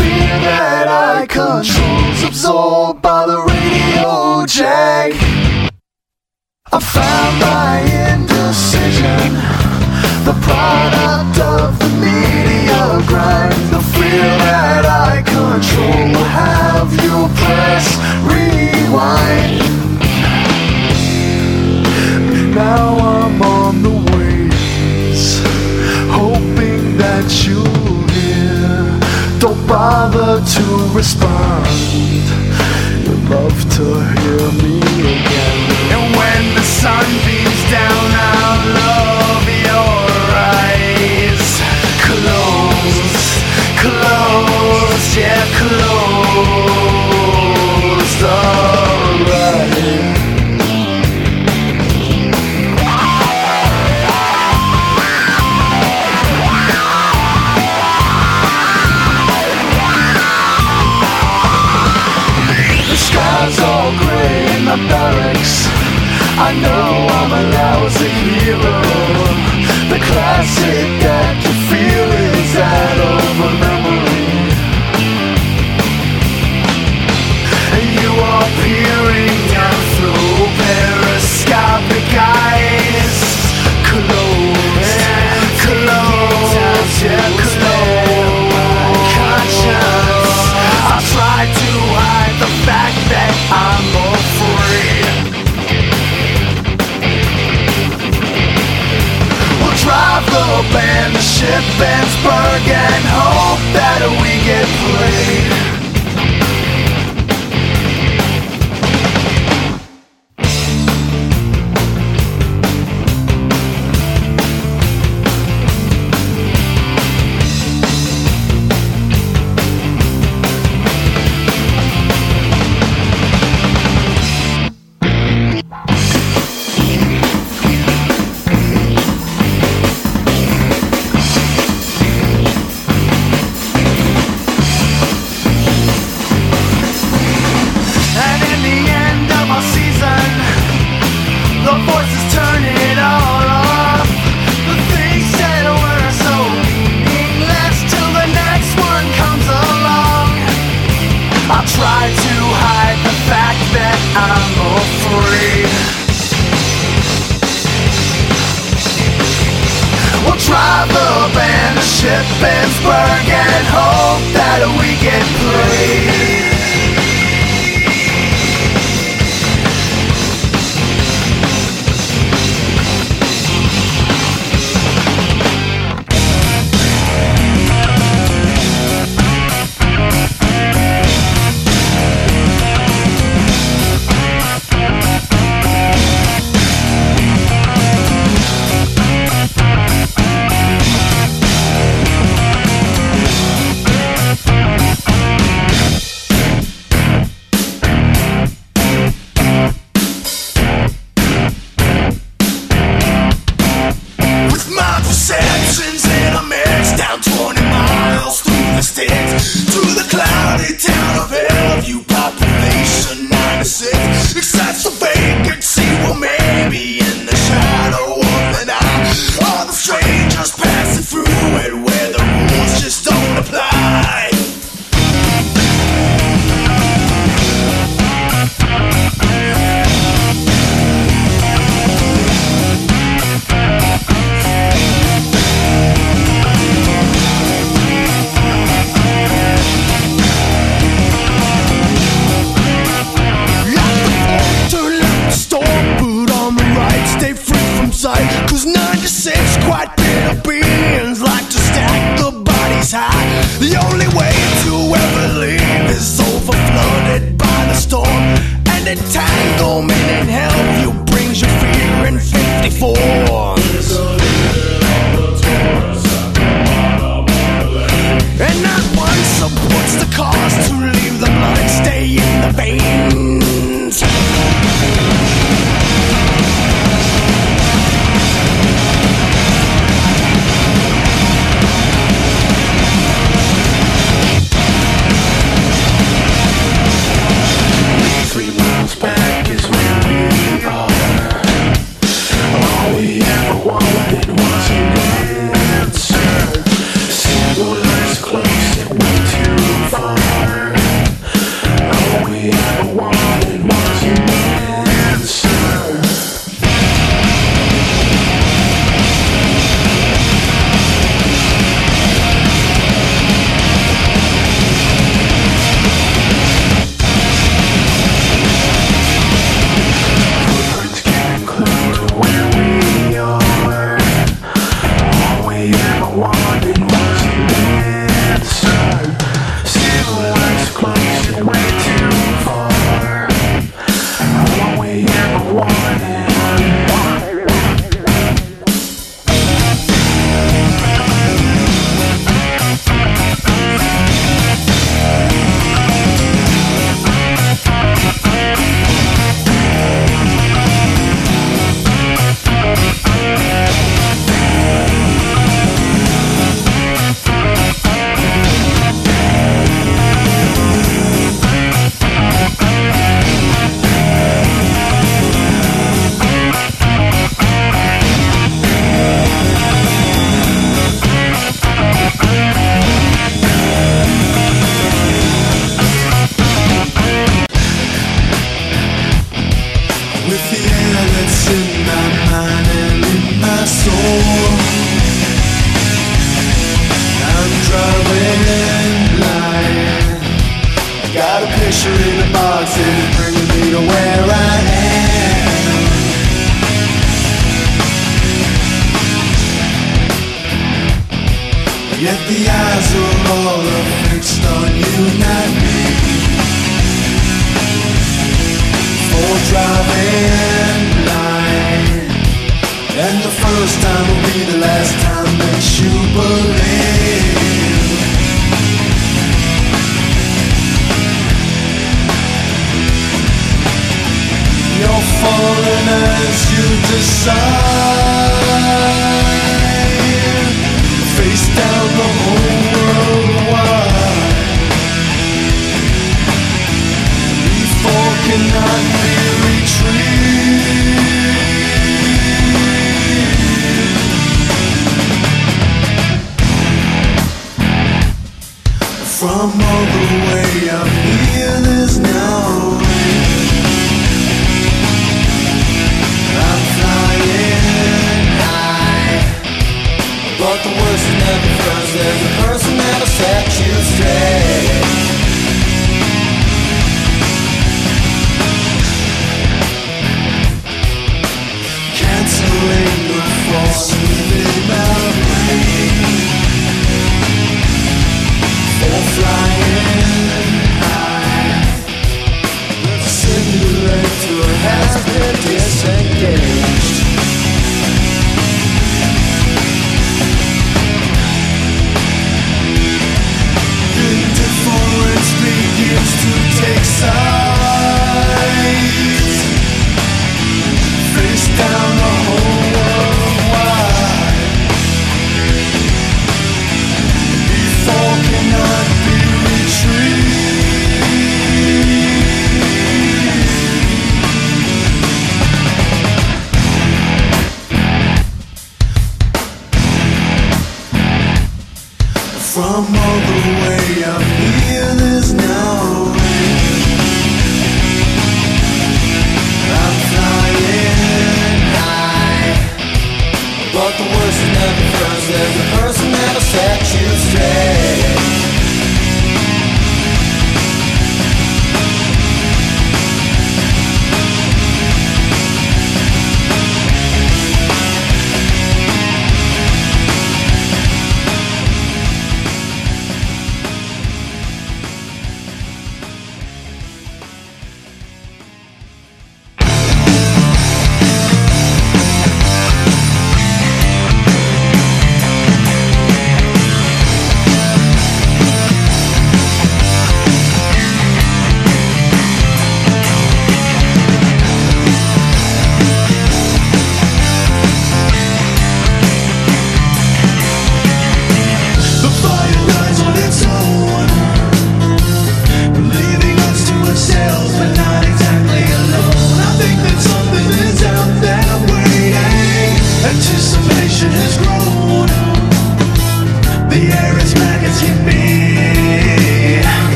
fear that I control's absorbed by the radio jack. I found my indecision, the product of the media grind. The fear that I control will have you press rewind. Now I'm to respond. You'd love to hear me again. And when the sun beams down I'll love your eyes. Close, close, yeah, close. I know I'm a lousy hero. The classic guy.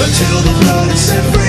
Until the blood is set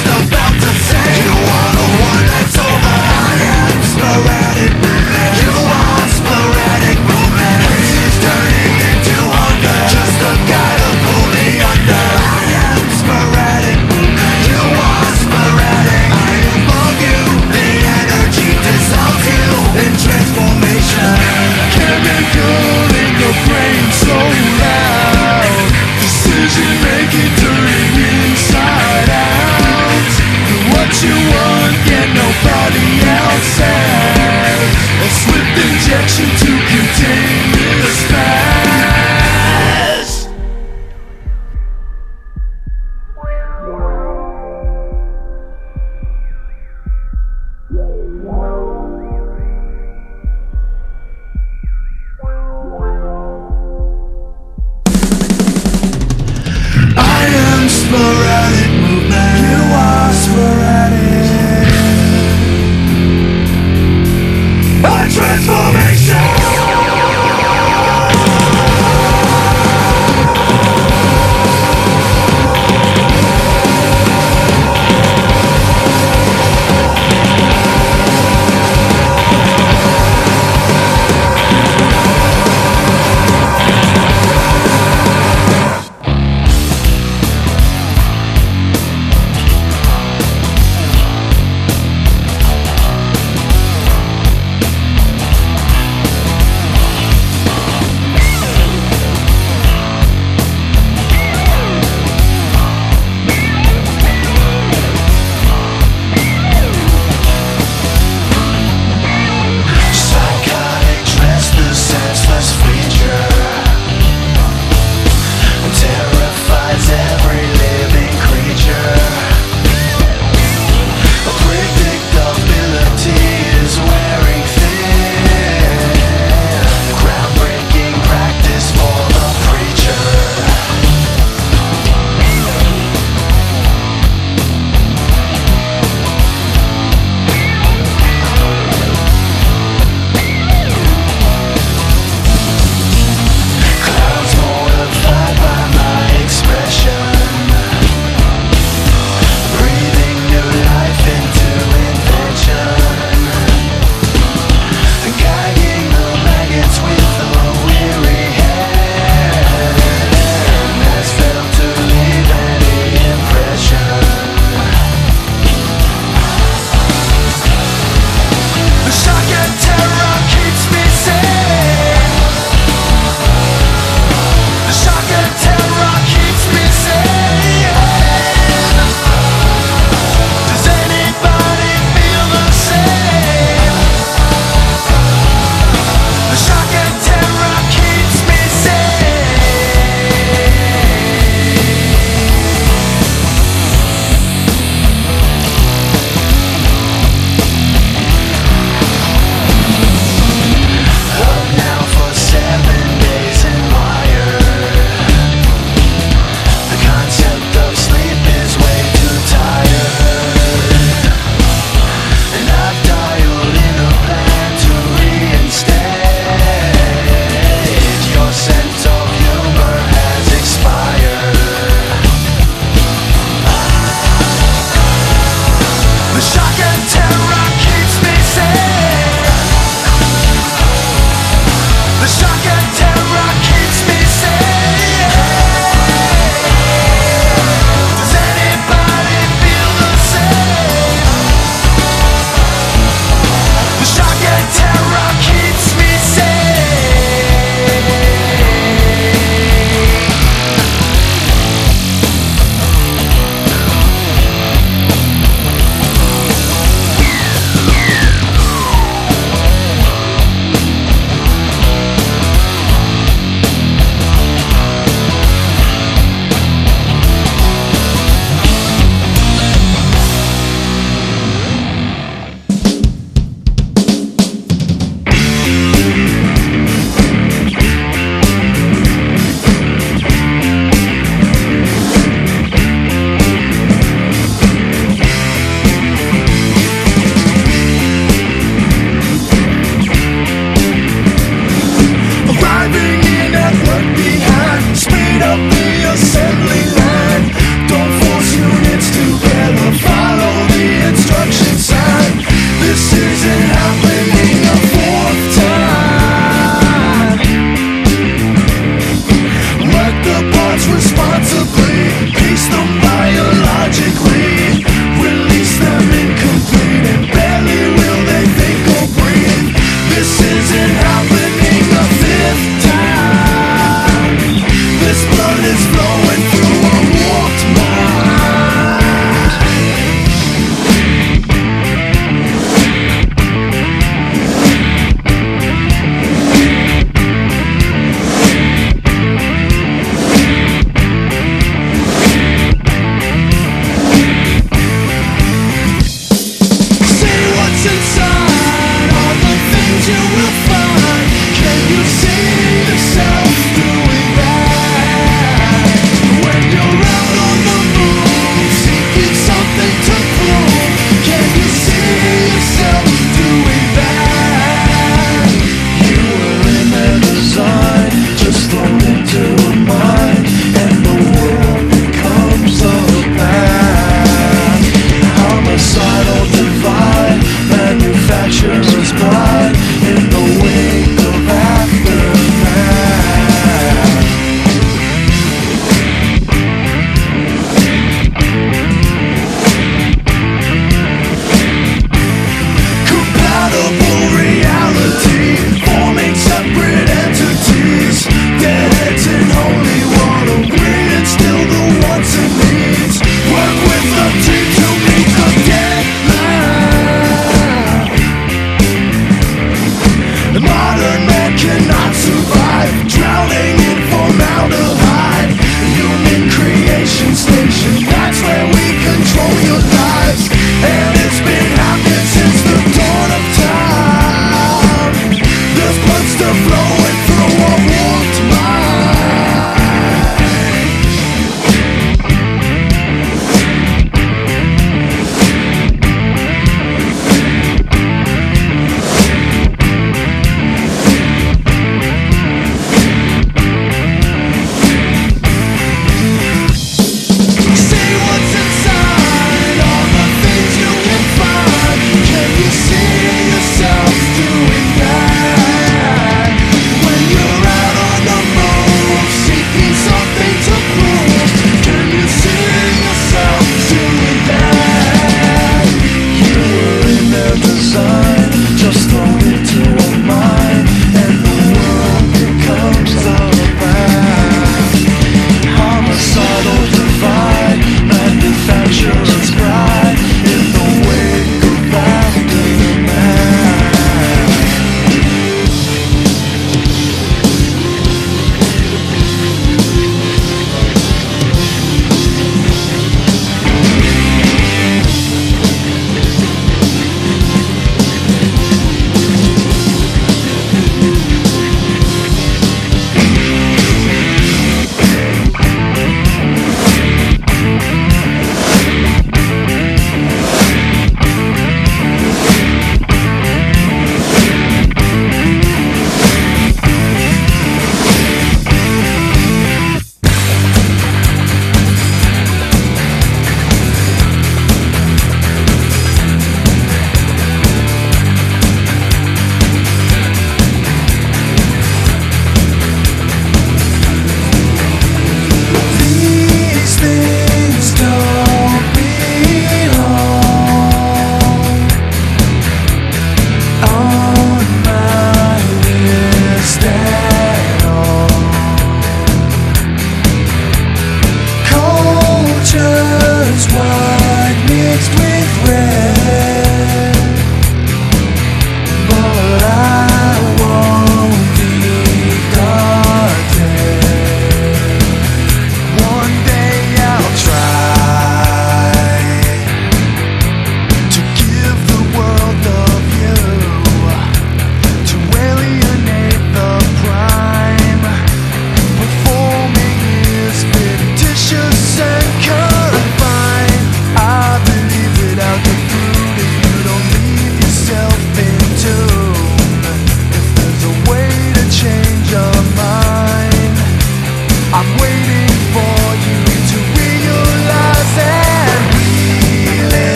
no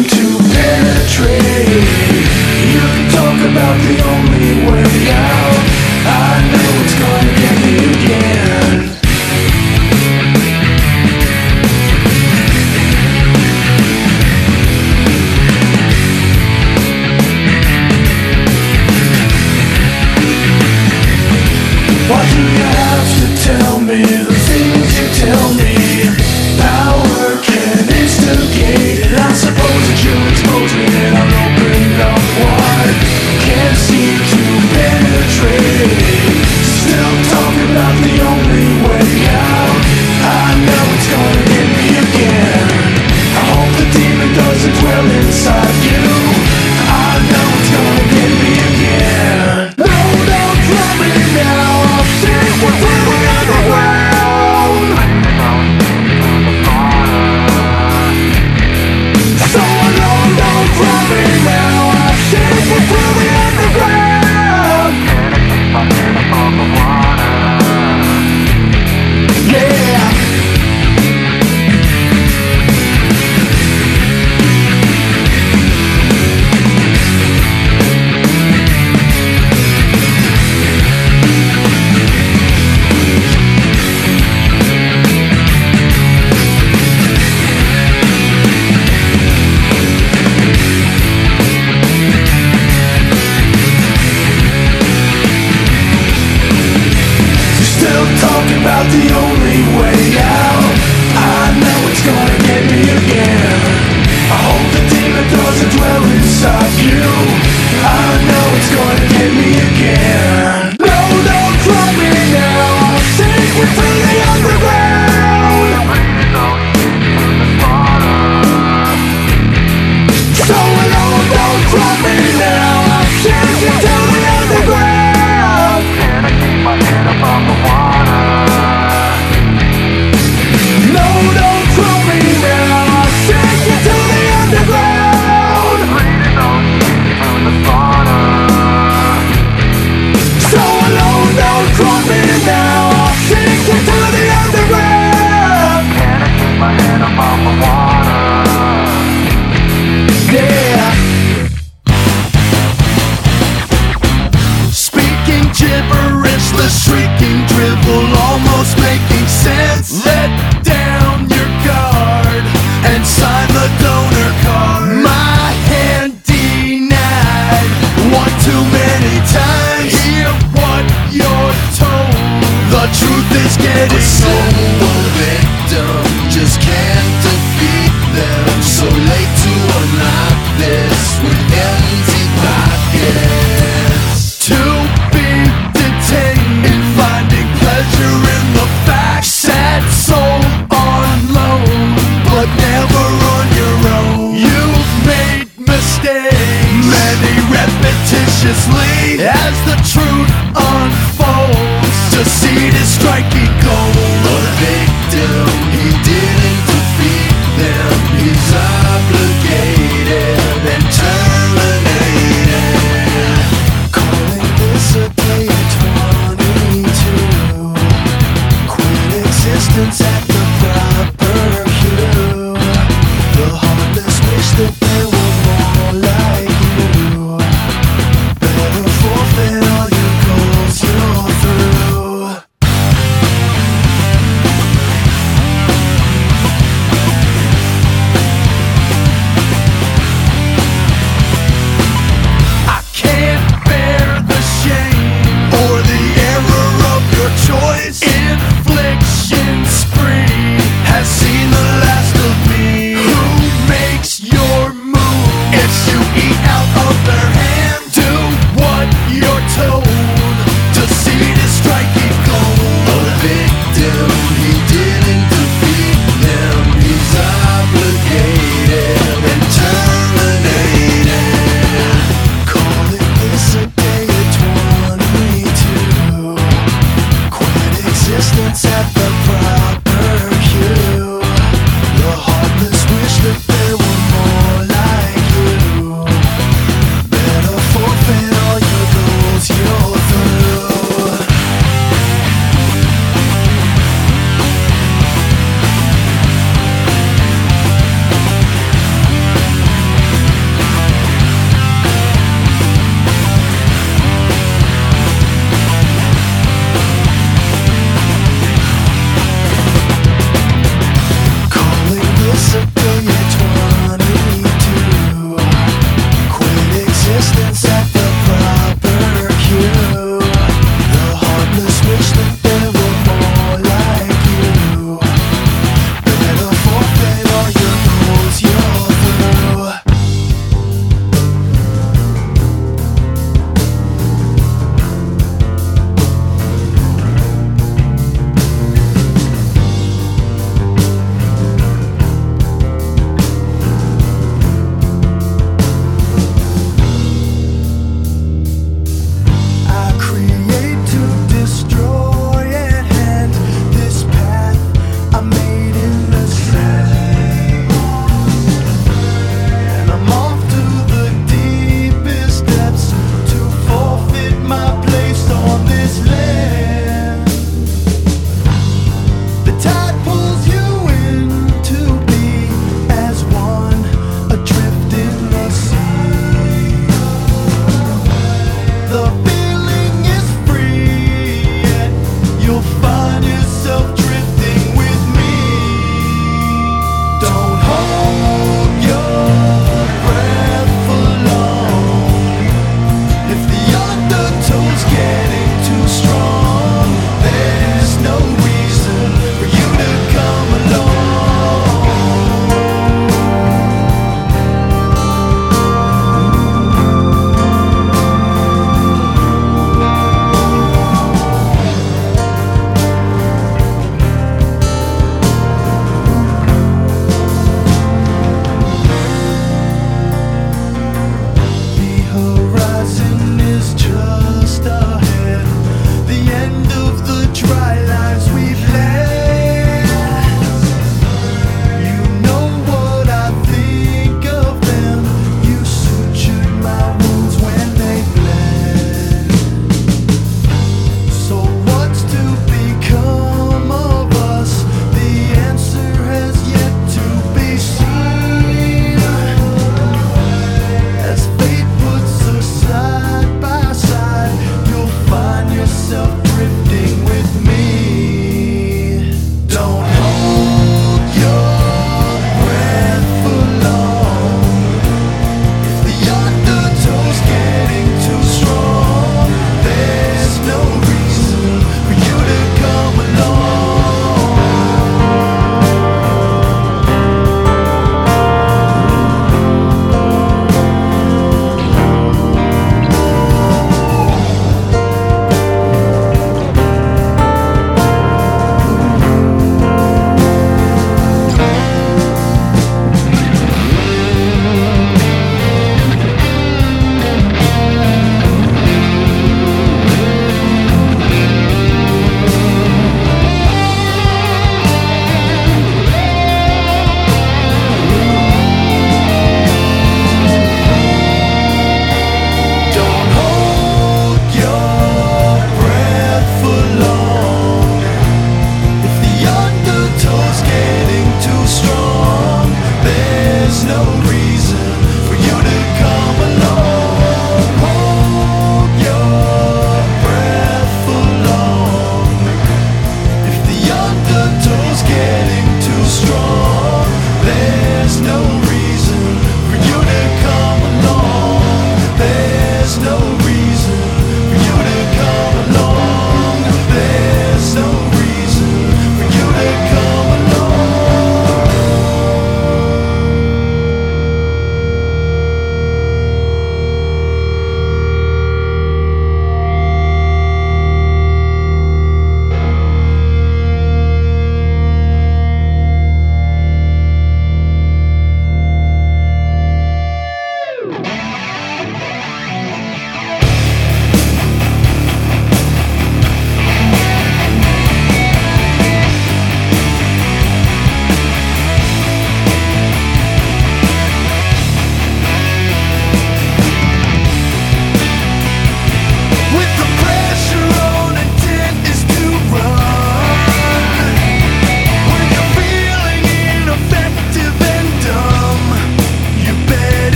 seem to penetrate. You can talk about the only way out. I know it's gone